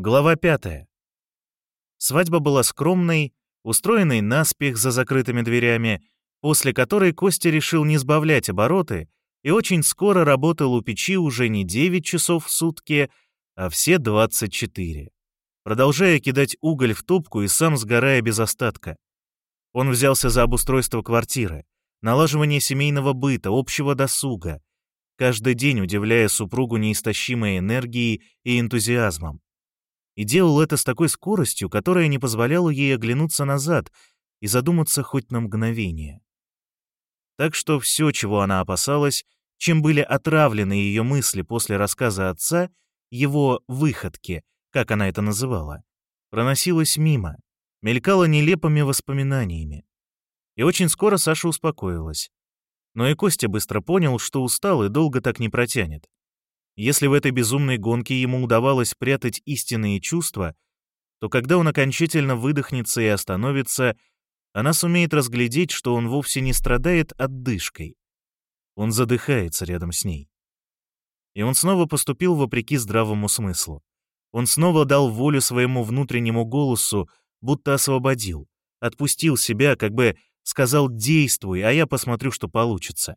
Глава пятая. Свадьба была скромной, устроенной наспех за закрытыми дверями, после которой Костя решил не сбавлять обороты и очень скоро работал у печи уже не 9 часов в сутки, а все 24, продолжая кидать уголь в топку и сам сгорая без остатка. Он взялся за обустройство квартиры, налаживание семейного быта, общего досуга, каждый день удивляя супругу неистощимой энергией и энтузиазмом. И делал это с такой скоростью, которая не позволяла ей оглянуться назад и задуматься хоть на мгновение. Так что все, чего она опасалась, чем были отравлены ее мысли после рассказа отца, его «выходки», как она это называла, проносилось мимо, мелькало нелепыми воспоминаниями. И очень скоро Саша успокоилась. Но и Костя быстро понял, что устал и долго так не протянет. Если в этой безумной гонке ему удавалось прятать истинные чувства, то когда он окончательно выдохнется и остановится, она сумеет разглядеть, что он вовсе не страдает отдышкой. Он задыхается рядом с ней. И он снова поступил вопреки здравому смыслу. Он снова дал волю своему внутреннему голосу, будто освободил, отпустил себя, как бы сказал «действуй, а я посмотрю, что получится».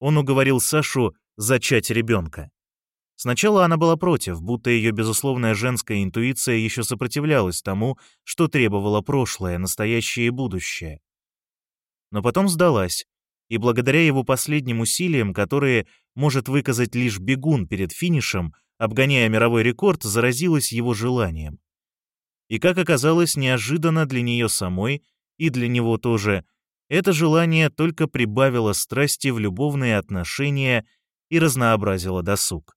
Он уговорил Сашу зачать ребенка. Сначала она была против, будто ее безусловная женская интуиция еще сопротивлялась тому, что требовало прошлое, настоящее и будущее. Но потом сдалась, и благодаря его последним усилиям, которые может выказать лишь бегун перед финишем, обгоняя мировой рекорд, заразилась его желанием. И, как оказалось, неожиданно для нее самой и для него тоже, это желание только прибавило страсти в любовные отношения и разнообразило досуг.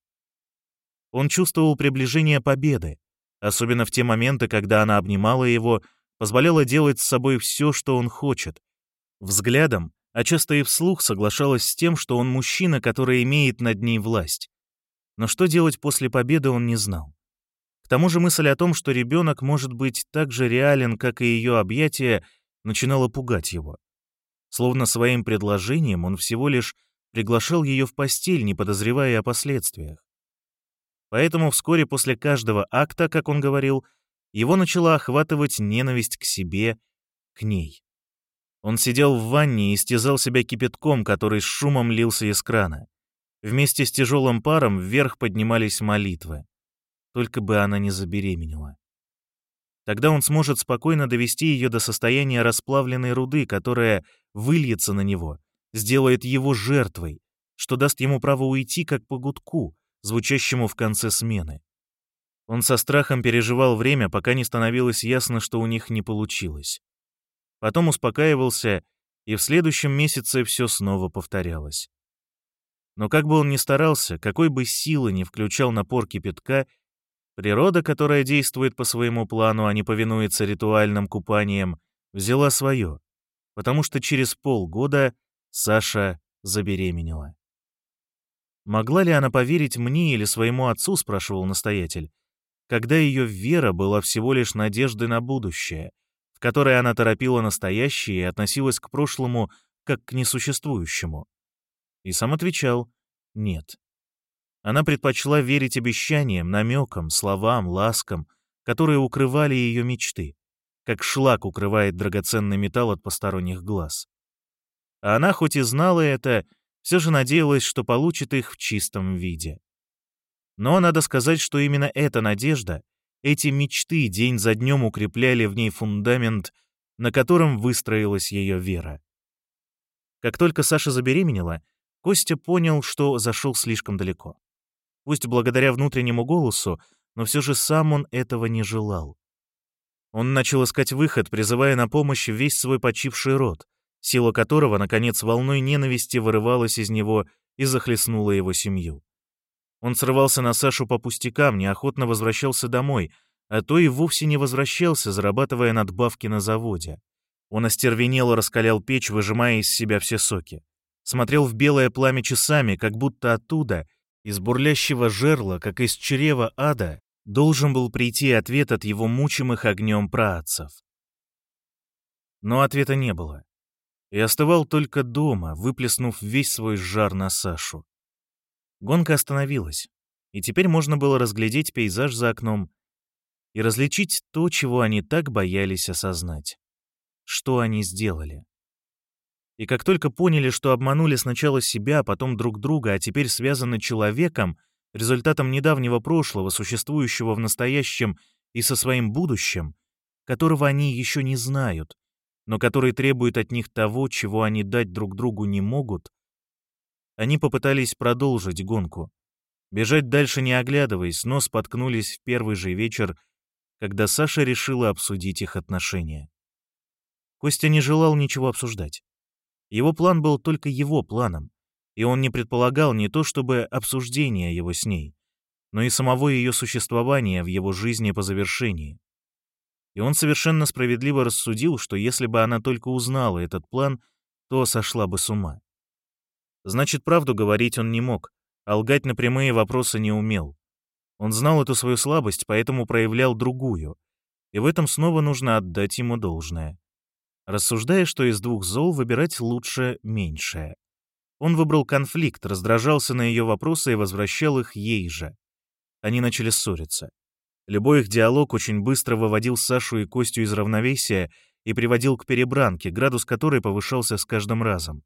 Он чувствовал приближение победы, особенно в те моменты, когда она обнимала его, позволяла делать с собой все, что он хочет. Взглядом, а часто и вслух соглашалась с тем, что он мужчина, который имеет над ней власть. Но что делать после победы он не знал. К тому же мысль о том, что ребенок может быть так же реален, как и ее объятия, начинала пугать его. Словно своим предложением он всего лишь приглашал ее в постель, не подозревая о последствиях. Поэтому вскоре после каждого акта, как он говорил, его начала охватывать ненависть к себе, к ней. Он сидел в ванне и истязал себя кипятком, который с шумом лился из крана. Вместе с тяжелым паром вверх поднимались молитвы. Только бы она не забеременела. Тогда он сможет спокойно довести ее до состояния расплавленной руды, которая выльется на него, сделает его жертвой, что даст ему право уйти как по гудку, звучащему в конце смены. Он со страхом переживал время, пока не становилось ясно, что у них не получилось. Потом успокаивался, и в следующем месяце все снова повторялось. Но как бы он ни старался, какой бы силы ни включал напор кипятка, природа, которая действует по своему плану, а не повинуется ритуальным купаниям, взяла свое, потому что через полгода Саша забеременела. Могла ли она поверить мне или своему отцу, спрашивал настоятель, когда ее вера была всего лишь надеждой на будущее, в которой она торопила настоящее и относилась к прошлому как к несуществующему? И сам отвечал «нет». Она предпочла верить обещаниям, намекам, словам, ласкам, которые укрывали ее мечты, как шлак укрывает драгоценный металл от посторонних глаз. А она хоть и знала это, все же надеялась, что получит их в чистом виде. Но надо сказать, что именно эта надежда, эти мечты день за днем укрепляли в ней фундамент, на котором выстроилась ее вера. Как только Саша забеременела, Костя понял, что зашел слишком далеко. Пусть благодаря внутреннему голосу, но все же сам он этого не желал. Он начал искать выход, призывая на помощь весь свой почивший род, сила которого, наконец, волной ненависти вырывалась из него и захлестнула его семью. Он срывался на Сашу по пустякам, неохотно возвращался домой, а то и вовсе не возвращался, зарабатывая надбавки на заводе. Он остервенело раскалял печь, выжимая из себя все соки. Смотрел в белое пламя часами, как будто оттуда, из бурлящего жерла, как из чрева ада, должен был прийти ответ от его мучимых огнем праотцев. Но ответа не было и остывал только дома, выплеснув весь свой жар на Сашу. Гонка остановилась. И теперь можно было разглядеть пейзаж за окном и различить то, чего они так боялись осознать. Что они сделали. И как только поняли, что обманули сначала себя, а потом друг друга, а теперь связаны человеком, результатом недавнего прошлого, существующего в настоящем и со своим будущим, которого они еще не знают, но который требует от них того, чего они дать друг другу не могут, они попытались продолжить гонку. Бежать дальше не оглядываясь, но споткнулись в первый же вечер, когда Саша решила обсудить их отношения. Костя не желал ничего обсуждать. Его план был только его планом, и он не предполагал не то чтобы обсуждения его с ней, но и самого ее существования в его жизни по завершении. И он совершенно справедливо рассудил, что если бы она только узнала этот план, то сошла бы с ума. Значит, правду говорить он не мог, а лгать на прямые вопросы не умел. Он знал эту свою слабость, поэтому проявлял другую, и в этом снова нужно отдать ему должное. Рассуждая, что из двух зол выбирать лучше меньшее. Он выбрал конфликт, раздражался на ее вопросы и возвращал их ей же. Они начали ссориться. Любой их диалог очень быстро выводил Сашу и Костю из равновесия и приводил к перебранке, градус которой повышался с каждым разом.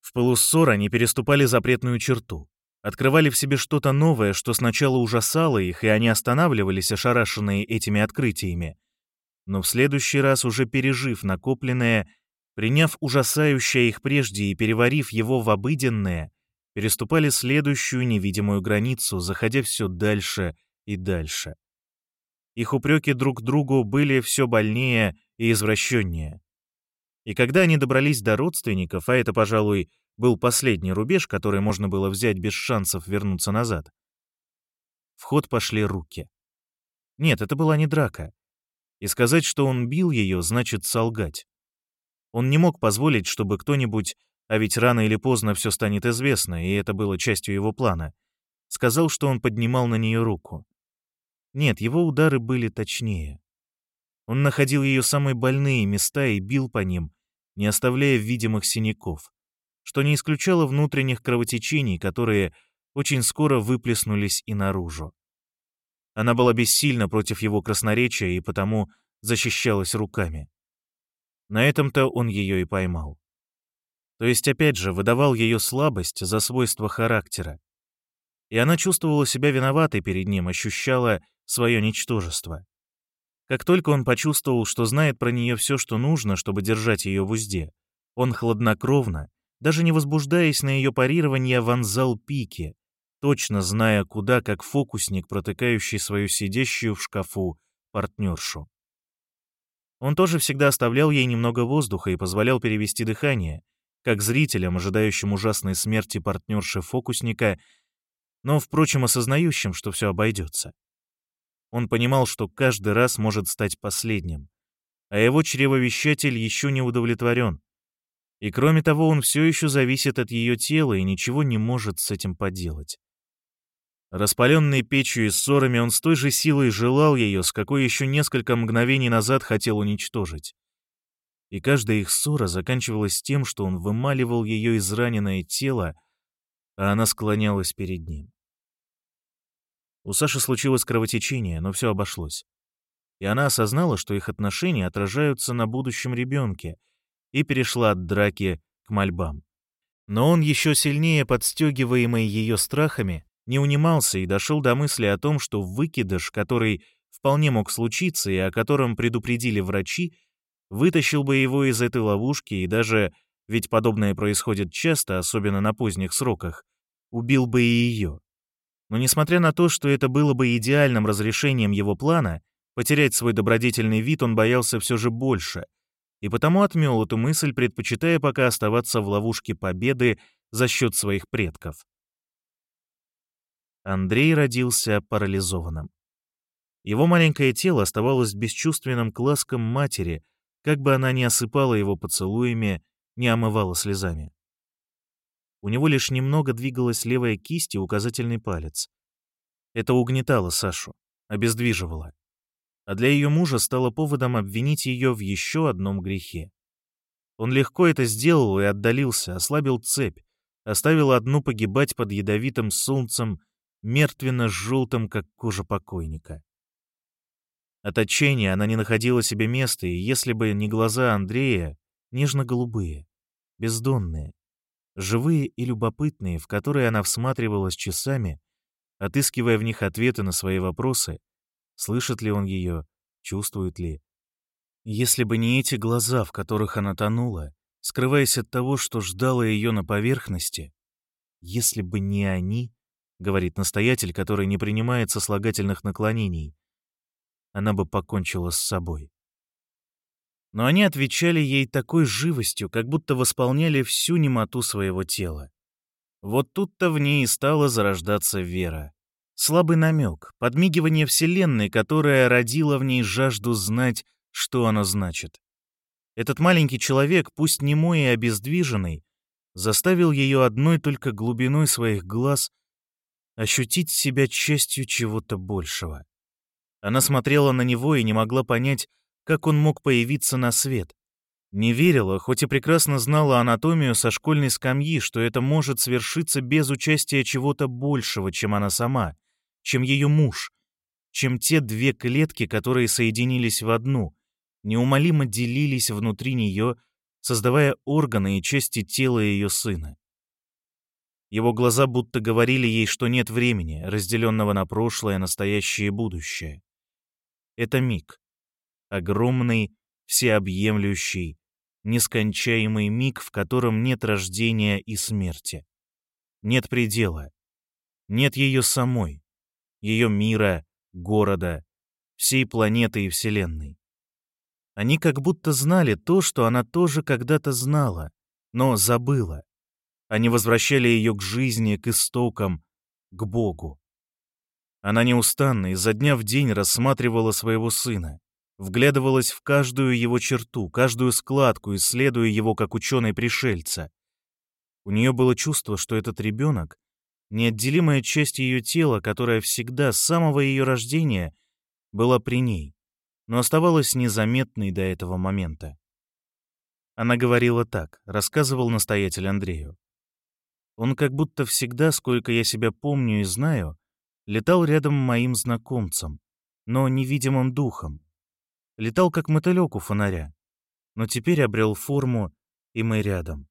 В полуссор они переступали запретную черту, открывали в себе что-то новое, что сначала ужасало их, и они останавливались, ошарашенные этими открытиями. Но в следующий раз, уже пережив накопленное, приняв ужасающее их прежде и переварив его в обыденное, переступали следующую невидимую границу, заходя все дальше и дальше. Их упреки друг другу были все больнее и извращеннее. И когда они добрались до родственников, а это, пожалуй, был последний рубеж, который можно было взять без шансов вернуться назад, в ход пошли руки. Нет, это была не драка. И сказать, что он бил ее, значит солгать. Он не мог позволить, чтобы кто-нибудь, а ведь рано или поздно все станет известно, и это было частью его плана, сказал, что он поднимал на нее руку. Нет, его удары были точнее. Он находил ее самые больные места и бил по ним, не оставляя видимых синяков, что не исключало внутренних кровотечений, которые очень скоро выплеснулись и наружу. Она была бессильна против его красноречия и потому защищалась руками. На этом-то он ее и поймал. То есть, опять же, выдавал ее слабость за свойства характера. И она чувствовала себя виноватой перед ним, ощущала свое ничтожество. Как только он почувствовал, что знает про нее все, что нужно, чтобы держать ее в узде, он хладнокровно, даже не возбуждаясь на ее парирование, вонзал пики, точно зная, куда, как фокусник, протыкающий свою сидящую в шкафу партнершу. Он тоже всегда оставлял ей немного воздуха и позволял перевести дыхание, как зрителям, ожидающим ужасной смерти партнерши фокусника, но, впрочем, осознающим, что все обойдется. Он понимал, что каждый раз может стать последним, а его чревовещатель еще не удовлетворен. И кроме того, он все еще зависит от ее тела и ничего не может с этим поделать. Распаленный печью и ссорами, он с той же силой желал ее, с какой еще несколько мгновений назад хотел уничтожить. И каждая их ссора заканчивалась тем, что он вымаливал ее израненное тело, а она склонялась перед ним. У Саши случилось кровотечение, но все обошлось. И она осознала, что их отношения отражаются на будущем ребенке, и перешла от драки к мольбам. Но он, еще сильнее подстегиваемый ее страхами, не унимался и дошел до мысли о том, что выкидыш, который вполне мог случиться и о котором предупредили врачи, вытащил бы его из этой ловушки и даже, ведь подобное происходит часто, особенно на поздних сроках, убил бы и ее. Но несмотря на то, что это было бы идеальным разрешением его плана, потерять свой добродетельный вид он боялся все же больше, и потому отмел эту мысль, предпочитая пока оставаться в ловушке победы за счет своих предков. Андрей родился парализованным. Его маленькое тело оставалось бесчувственным к ласкам матери, как бы она ни осыпала его поцелуями, не омывала слезами. У него лишь немного двигалась левая кисть и указательный палец. Это угнетало Сашу, обездвиживало. А для ее мужа стало поводом обвинить ее в еще одном грехе. Он легко это сделал и отдалился, ослабил цепь, оставил одну погибать под ядовитым солнцем мертвенно-желтым, как кожа покойника. От отчаяния она не находила себе места, и если бы не глаза Андрея, нежно-голубые, бездонные, живые и любопытные, в которые она всматривалась часами, отыскивая в них ответы на свои вопросы, слышит ли он ее, чувствует ли. Если бы не эти глаза, в которых она тонула, скрываясь от того, что ждало ее на поверхности, если бы не они, говорит настоятель, который не принимает сослагательных наклонений, она бы покончила с собой. Но они отвечали ей такой живостью, как будто восполняли всю немоту своего тела. Вот тут-то в ней и стала зарождаться вера. Слабый намек, подмигивание Вселенной, которая родила в ней жажду знать, что оно значит. Этот маленький человек, пусть немой и обездвиженный, заставил ее одной только глубиной своих глаз ощутить себя частью чего-то большего. Она смотрела на него и не могла понять, как он мог появиться на свет. Не верила, хоть и прекрасно знала анатомию со школьной скамьи, что это может свершиться без участия чего-то большего, чем она сама, чем ее муж, чем те две клетки, которые соединились в одну, неумолимо делились внутри нее, создавая органы и части тела ее сына. Его глаза будто говорили ей, что нет времени, разделенного на прошлое, настоящее и будущее. Это миг. Огромный, всеобъемлющий, нескончаемый миг, в котором нет рождения и смерти. Нет предела. Нет ее самой, ее мира, города, всей планеты и Вселенной. Они как будто знали то, что она тоже когда-то знала, но забыла. Они возвращали ее к жизни, к истокам, к Богу. Она неустанно изо дня в день рассматривала своего сына, вглядывалась в каждую его черту, каждую складку, исследуя его как ученый-пришельца. У нее было чувство, что этот ребенок — неотделимая часть ее тела, которая всегда, с самого ее рождения, была при ней, но оставалась незаметной до этого момента. Она говорила так, рассказывал настоятель Андрею. Он как будто всегда, сколько я себя помню и знаю, летал рядом моим знакомцем, но невидимым духом, Летал, как мотылек у фонаря. Но теперь обрел форму, и мы рядом.